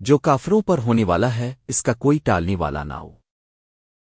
جو کافروں پر ہونے والا ہے اس کا کوئی ٹالنے والا نہ ہو۔